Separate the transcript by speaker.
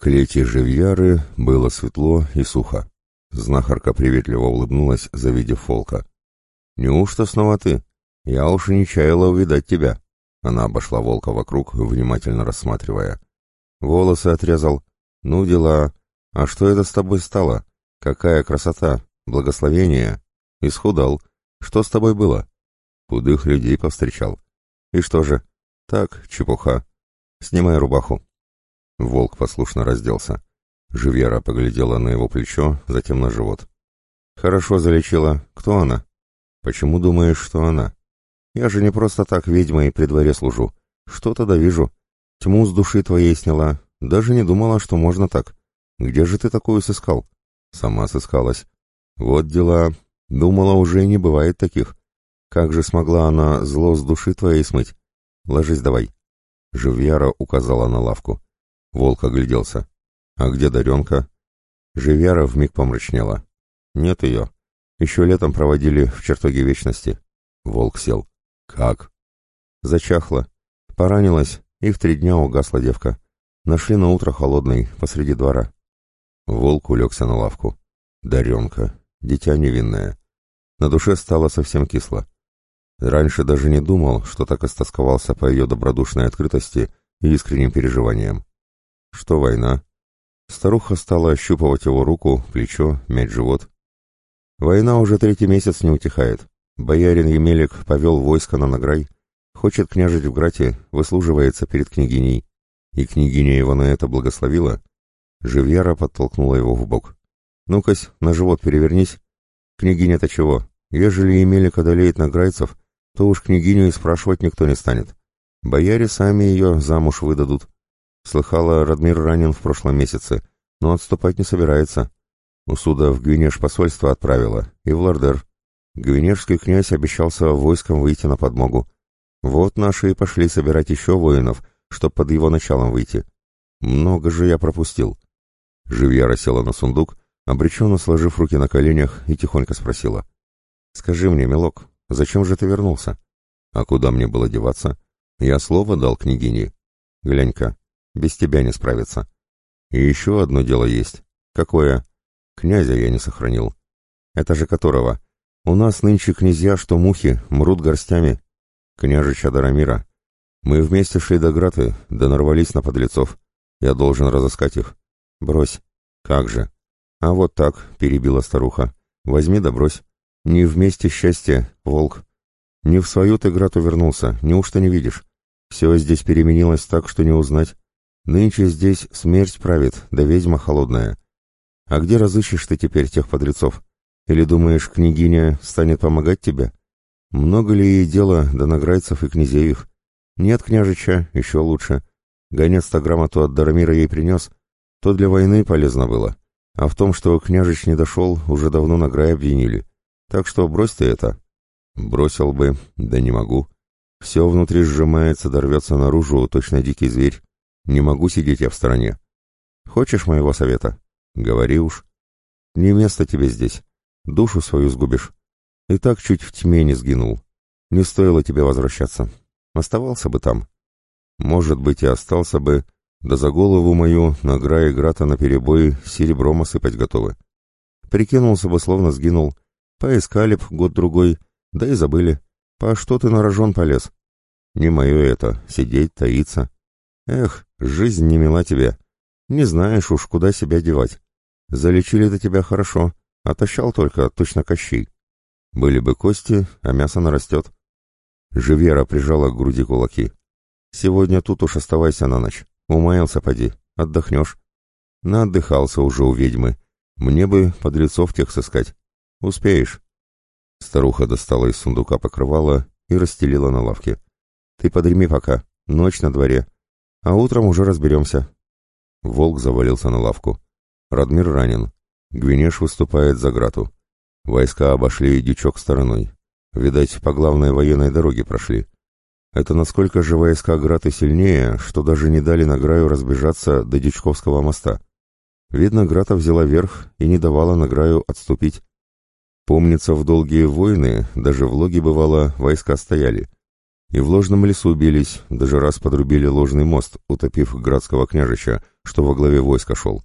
Speaker 1: клете Живьяры было светло и сухо. Знахарка приветливо улыбнулась, завидев волка. «Неужто снова ты? Я уж и не чаяла увидать тебя». Она обошла волка вокруг, внимательно рассматривая. Волосы отрезал. «Ну, дела. А что это с тобой стало? Какая красота! Благословение! Исхудал. Что с тобой было?» Худых людей повстречал. «И что же?» «Так, чепуха. Снимай рубаху». Волк послушно разделся. Живьера поглядела на его плечо, затем на живот. «Хорошо залечила. Кто она?» «Почему думаешь, что она?» «Я же не просто так ведьмой при дворе служу. Что тогда вижу? Тьму с души твоей сняла. Даже не думала, что можно так. Где же ты такую сыскал?» «Сама сыскалась. Вот дела. Думала, уже не бывает таких. Как же смогла она зло с души твоей смыть? Ложись давай». Живьяра указала на лавку. Волк огляделся. «А где Даренка?» Живяра вмиг помрачнела. «Нет ее. Еще летом проводили в чертоге вечности». Волк сел. «Как?» Зачахла. Поранилась, и в три дня угасла девка. Нашли на утро холодной, посреди двора. Волк улегся на лавку. Даренка. Дитя невинное. На душе стало совсем кисло. Раньше даже не думал, что так истосковался по ее добродушной открытости и искренним переживаниям. Что война? Старуха стала ощупывать его руку, плечо, мять живот. Война уже третий месяц не утихает. Боярин Емелик повел войско на награй, хочет княжить в Грате, выслуживается перед княгиней. И княгиня его на это благословила. Живьяра подтолкнула его в бок. «Ну-кась, на живот перевернись. Княгиня-то чего? Ежели Емелик одолеет награйцев, то уж княгиню и спрашивать никто не станет. Бояре сами ее замуж выдадут. Слыхала, Радмир ранен в прошлом месяце, но отступать не собирается. Усуда в Гвинеш посольство отправила, и в Лордер. Гвинежский князь обещался войском выйти на подмогу. Вот наши и пошли собирать еще воинов, чтоб под его началом выйти. Много же я пропустил. Живьяра села на сундук, обреченно сложив руки на коленях, и тихонько спросила. «Скажи мне, милок, зачем же ты вернулся?» «А куда мне было деваться? Я слово дал княгине. Глянь-ка, без тебя не справиться. И еще одно дело есть. Какое? Князя я не сохранил. Это же которого? У нас нынче князья, что мухи, мрут горстями. Княжича Дарамира. Мы вместе шли до Граты, да нарвались на подлецов. Я должен разыскать их. Брось. Как же? А вот так, перебила старуха. Возьми да брось. Не вместе счастье, волк. Не в свою ты Грату вернулся, неужто не видишь? Все здесь переменилось так, что не узнать. Нынче здесь смерть правит, да ведьма холодная. А где разыщешь ты теперь тех подлецов? Или думаешь, княгиня станет помогать тебе? Много ли ей дела до награйцев и князеев? Нет, княжича, еще лучше. Гонец-то грамоту от Дарамира ей принес. То для войны полезно было. А в том, что княжич не дошел, уже давно награй обвинили. Так что брось ты это. Бросил бы, да не могу. Все внутри сжимается, дорвется наружу, точно дикий зверь. Не могу сидеть я в стороне. Хочешь моего совета? Говори уж. Не место тебе здесь. Душу свою сгубишь. И так чуть в тьме не сгинул. Не стоило тебе возвращаться. Оставался бы там. Может быть, и остался бы, да за голову мою на гра и грата на перебой серебром осыпать готовы. Прикинулся бы, словно сгинул. Поискали б год-другой, да и забыли. По что ты на рожон полез? Не мое это, сидеть, таиться. Эх, жизнь не мила тебе. Не знаешь уж, куда себя девать. Залечили-то тебя хорошо, отощал только, точно кощей. Были бы кости, а мясо нарастет. Живера прижала к груди кулаки. Сегодня тут уж оставайся на ночь. Умаялся поди, отдохнешь. Наотдыхался уже у ведьмы. Мне бы подлецов тех сыскать. Успеешь. Старуха достала из сундука покрывало и расстелила на лавке. Ты подреми пока, ночь на дворе. А утром уже разберемся. Волк завалился на лавку. Радмир ранен. Гвинеш выступает за Грату. Войска обошли дючок стороной. Видать, по главной военной дороге прошли. Это насколько же войска Граты сильнее, что даже не дали Награю разбежаться до Дичковского моста. Видно, Грата взяла верх и не давала Награю отступить. Помнится, в долгие войны, даже в логе бывало, войска стояли. И в ложном лесу бились, даже раз подрубили ложный мост, утопив градского княжича, что во главе войска шел.